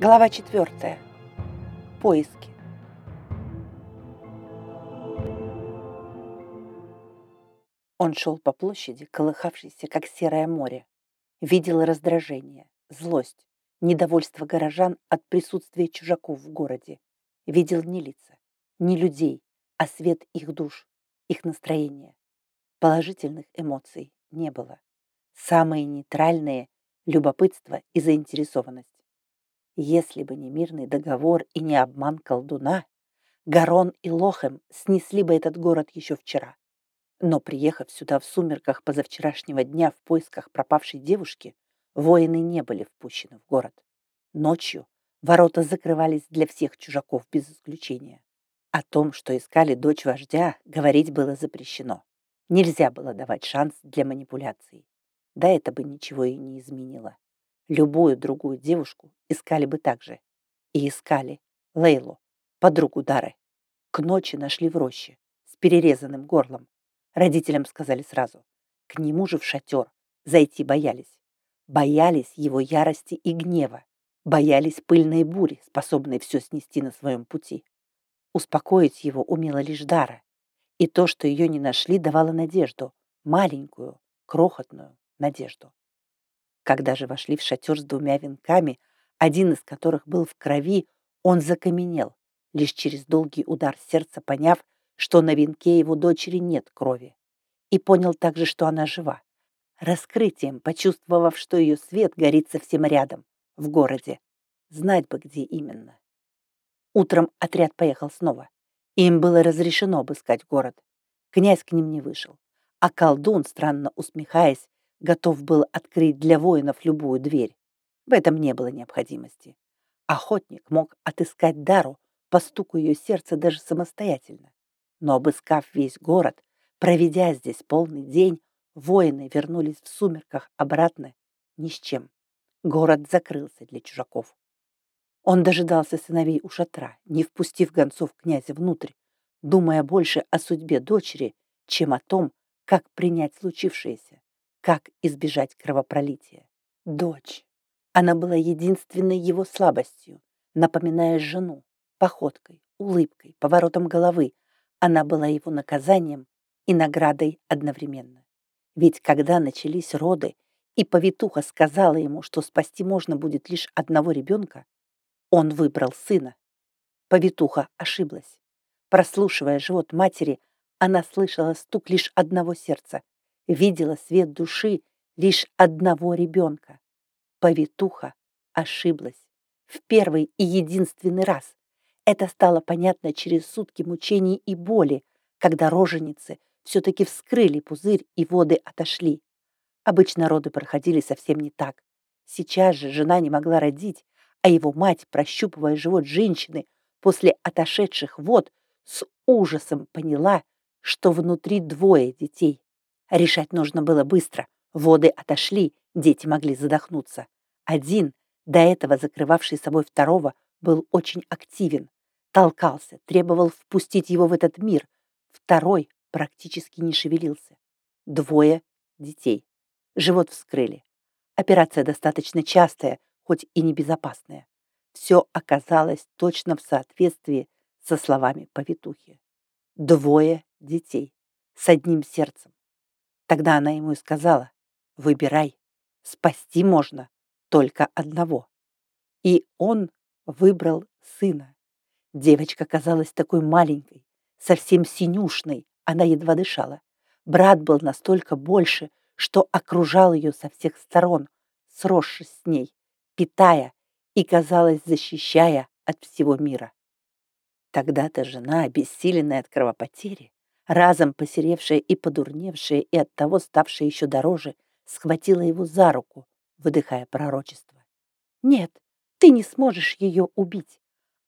Глава четвертая. Поиски. Он шел по площади, колыхавшейся, как серое море. Видел раздражение, злость, недовольство горожан от присутствия чужаков в городе. Видел не лица, не людей, а свет их душ, их настроения. Положительных эмоций не было. Самые нейтральные – любопытство и заинтересованность. Если бы не мирный договор и не обман колдуна, Гарон и Лохем снесли бы этот город еще вчера. Но приехав сюда в сумерках позавчерашнего дня в поисках пропавшей девушки, воины не были впущены в город. Ночью ворота закрывались для всех чужаков без исключения. О том, что искали дочь вождя, говорить было запрещено. Нельзя было давать шанс для манипуляций. Да это бы ничего и не изменило. Любую другую девушку искали бы так же. И искали Лейлу, подругу Дары. К ночи нашли в роще, с перерезанным горлом. Родителям сказали сразу. К нему же в шатер зайти боялись. Боялись его ярости и гнева. Боялись пыльной бури, способной все снести на своем пути. Успокоить его умела лишь Дара. И то, что ее не нашли, давало надежду. Маленькую, крохотную надежду. Когда же вошли в шатер с двумя венками, один из которых был в крови, он закаменел, лишь через долгий удар сердца поняв, что на венке его дочери нет крови. И понял также, что она жива. Раскрытием, почувствовав, что ее свет горит совсем рядом, в городе. Знать бы, где именно. Утром отряд поехал снова. Им было разрешено обыскать город. Князь к ним не вышел. А колдун, странно усмехаясь, готов был открыть для воинов любую дверь. В этом не было необходимости. Охотник мог отыскать Дару по стуку ее сердца даже самостоятельно. Но обыскав весь город, проведя здесь полный день, воины вернулись в сумерках обратно ни с чем. Город закрылся для чужаков. Он дожидался сыновей у шатра, не впустив гонцов князя внутрь, думая больше о судьбе дочери, чем о том, как принять случившееся. Как избежать кровопролития? Дочь. Она была единственной его слабостью, напоминая жену, походкой, улыбкой, поворотом головы. Она была его наказанием и наградой одновременно. Ведь когда начались роды, и повитуха сказала ему, что спасти можно будет лишь одного ребенка, он выбрал сына. Повитуха ошиблась. Прослушивая живот матери, она слышала стук лишь одного сердца, видела свет души лишь одного ребенка. Повитуха ошиблась. В первый и единственный раз. Это стало понятно через сутки мучений и боли, когда роженицы все-таки вскрыли пузырь и воды отошли. Обычно роды проходили совсем не так. Сейчас же жена не могла родить, а его мать, прощупывая живот женщины после отошедших вод, с ужасом поняла, что внутри двое детей. Решать нужно было быстро. Воды отошли, дети могли задохнуться. Один, до этого закрывавший собой второго, был очень активен. Толкался, требовал впустить его в этот мир. Второй практически не шевелился. Двое детей. Живот вскрыли. Операция достаточно частая, хоть и небезопасная. Все оказалось точно в соответствии со словами повитухи. Двое детей с одним сердцем. Тогда она ему и сказала, выбирай, спасти можно только одного. И он выбрал сына. Девочка казалась такой маленькой, совсем синюшной, она едва дышала. Брат был настолько больше, что окружал ее со всех сторон, сросшись с ней, питая и, казалось, защищая от всего мира. Тогда-то жена, обессиленная от кровопотери, разом посеревшая и подурневшая, и оттого ставшая еще дороже, схватила его за руку, выдыхая пророчество. «Нет, ты не сможешь ее убить.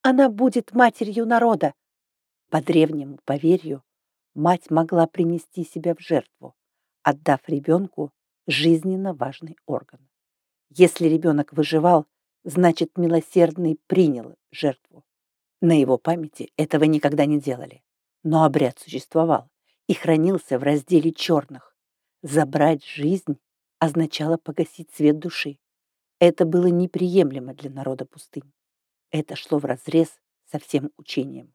Она будет матерью народа». По древнему поверью, мать могла принести себя в жертву, отдав ребенку жизненно важный орган. Если ребенок выживал, значит, милосердный принял жертву. На его памяти этого никогда не делали. Но обряд существовал и хранился в разделе черных. Забрать жизнь означало погасить свет души. Это было неприемлемо для народа пустынь. Это шло вразрез со всем учением.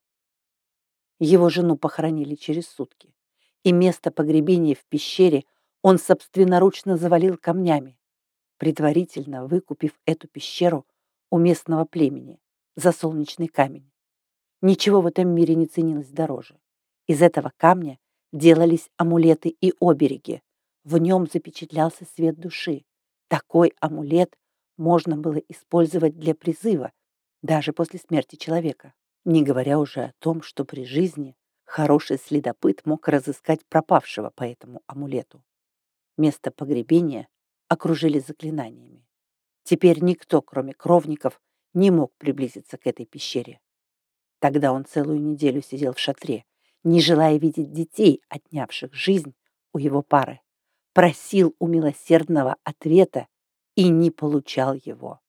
Его жену похоронили через сутки, и место погребения в пещере он собственноручно завалил камнями, предварительно выкупив эту пещеру у местного племени за солнечный камень. Ничего в этом мире не ценилось дороже. Из этого камня делались амулеты и обереги. В нем запечатлялся свет души. Такой амулет можно было использовать для призыва, даже после смерти человека. Не говоря уже о том, что при жизни хороший следопыт мог разыскать пропавшего по этому амулету. Место погребения окружили заклинаниями. Теперь никто, кроме кровников, не мог приблизиться к этой пещере. Тогда он целую неделю сидел в шатре, не желая видеть детей, отнявших жизнь у его пары. Просил у милосердного ответа и не получал его.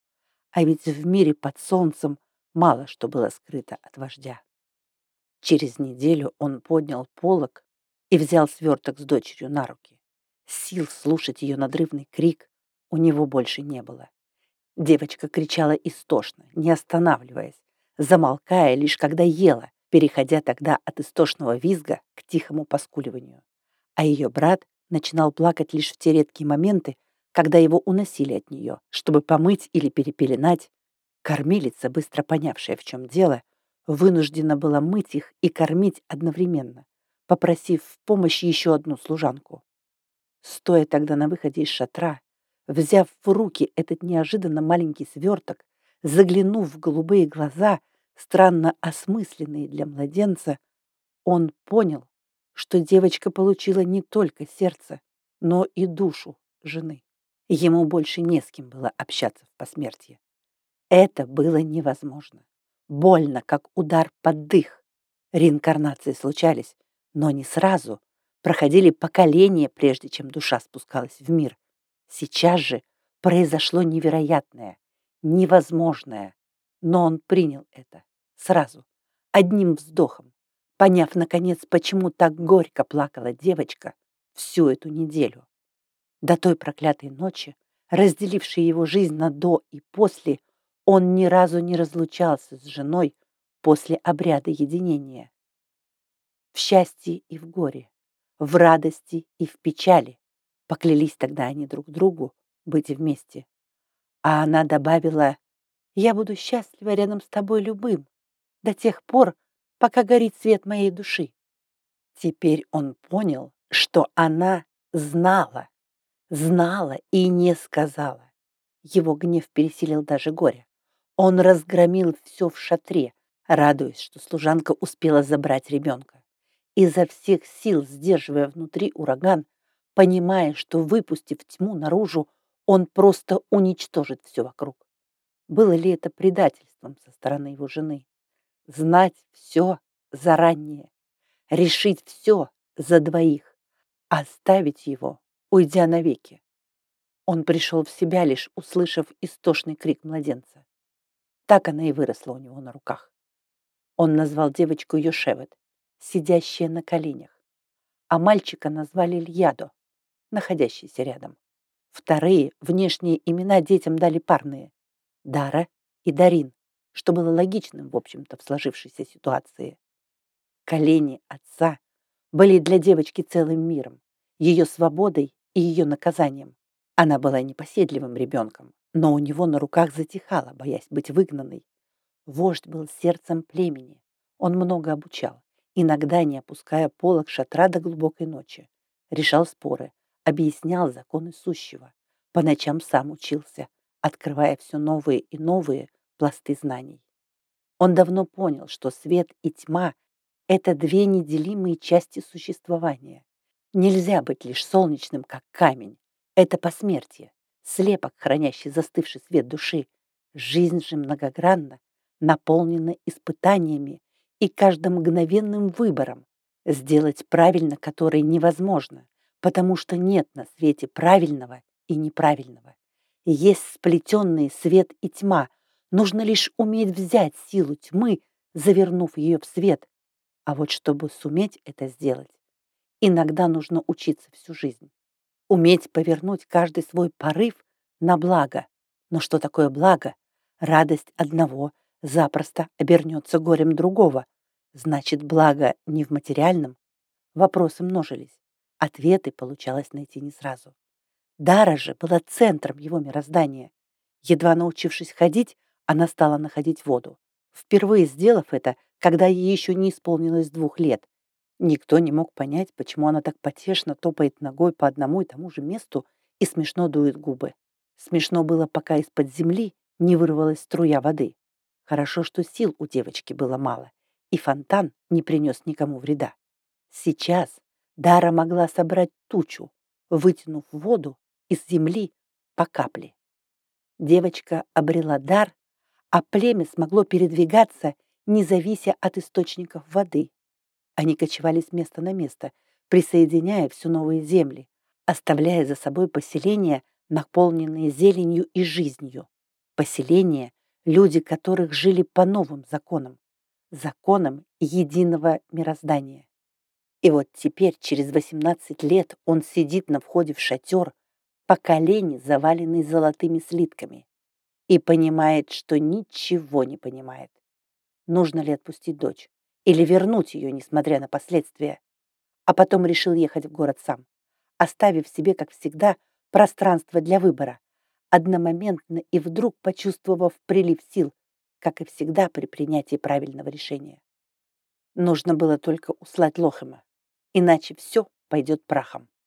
А ведь в мире под солнцем мало что было скрыто от вождя. Через неделю он поднял полог и взял сверток с дочерью на руки. Сил слушать ее надрывный крик у него больше не было. Девочка кричала истошно, не останавливаясь, замолкая лишь когда ела, переходя тогда от истошного визга к тихому поскуливанию. А ее брат начинал плакать лишь в те редкие моменты, когда его уносили от нее, чтобы помыть или перепеленать. Кормилица, быстро понявшая, в чем дело, вынуждена была мыть их и кормить одновременно, попросив в помощь еще одну служанку. Стоя тогда на выходе из шатра, взяв в руки этот неожиданно маленький сверток, заглянув в голубые глаза, странно осмысленные для младенца, он понял, что девочка получила не только сердце, но и душу жены. Ему больше не с кем было общаться в посмертии. Это было невозможно. Больно, как удар под дых. Реинкарнации случались, но не сразу. Проходили поколения, прежде чем душа спускалась в мир. Сейчас же произошло невероятное, невозможное. Но он принял это сразу, одним вздохом, поняв, наконец, почему так горько плакала девочка всю эту неделю. До той проклятой ночи, разделившей его жизнь на до и после, он ни разу не разлучался с женой после обряда единения. В счастье и в горе, в радости и в печали поклялись тогда они друг другу быть вместе. А она добавила, «Я буду счастлива рядом с тобой любым, до тех пор, пока горит свет моей души». Теперь он понял, что она знала, знала и не сказала. Его гнев пересилил даже горе. Он разгромил все в шатре, радуясь, что служанка успела забрать ребенка. Изо всех сил, сдерживая внутри ураган, понимая, что, выпустив тьму наружу, он просто уничтожит все вокруг. Было ли это предательством со стороны его жены? Знать все заранее, решить все за двоих, оставить его, уйдя навеки. Он пришел в себя, лишь услышав истошный крик младенца. Так она и выросла у него на руках. Он назвал девочку Йошевет, сидящая на коленях, а мальчика назвали Льядо, находящийся рядом. Вторые внешние имена детям дали парные – Дара и Дарин, что было логичным, в общем-то, в сложившейся ситуации. Колени отца были для девочки целым миром, ее свободой и ее наказанием. Она была непоседливым ребенком, но у него на руках затихала, боясь быть выгнанной. Вождь был сердцем племени. Он много обучал, иногда не опуская полок шатра до глубокой ночи. Решал споры, объяснял законы сущего. По ночам сам учился, открывая все новые и новые пласты знаний. Он давно понял, что свет и тьма — это две неделимые части существования. Нельзя быть лишь солнечным, как камень. Это посмертие, слепок, хранящий застывший свет души. Жизнь же многогранна, наполнена испытаниями и каждым мгновенным выбором, сделать правильно который невозможно, потому что нет на свете правильного и неправильного. Есть сплетенные свет и тьма, нужно лишь уметь взять силу тьмы, завернув ее в свет. А вот чтобы суметь это сделать, иногда нужно учиться всю жизнь. Уметь повернуть каждый свой порыв на благо. Но что такое благо? Радость одного, запросто обернется горем другого. Значит, благо не в материальном. Вопросы множились. Ответы получалось найти не сразу. Дара же была центром его мироздания. Едва научившись ходить, она стала находить воду. Впервые сделав это, когда ей еще не исполнилось двух лет. Никто не мог понять, почему она так потешно топает ногой по одному и тому же месту и смешно дует губы. Смешно было, пока из-под земли не вырвалась струя воды. Хорошо, что сил у девочки было мало, и фонтан не принес никому вреда. Сейчас Дара могла собрать тучу, вытянув воду из земли по капле. Девочка обрела дар, а племя смогло передвигаться, не завися от источников воды. Они кочевали с места на место, присоединяя все новые земли, оставляя за собой поселения, наполненные зеленью и жизнью. Поселения, люди которых жили по новым законам, законам единого мироздания. И вот теперь, через 18 лет, он сидит на входе в шатер, по колени заваленный золотыми слитками, и понимает, что ничего не понимает. Нужно ли отпустить дочь или вернуть ее, несмотря на последствия? А потом решил ехать в город сам, оставив себе, как всегда, пространство для выбора, одномоментно и вдруг почувствовав прилив сил, как и всегда при принятии правильного решения. Нужно было только услать Лохема, иначе все пойдет прахом.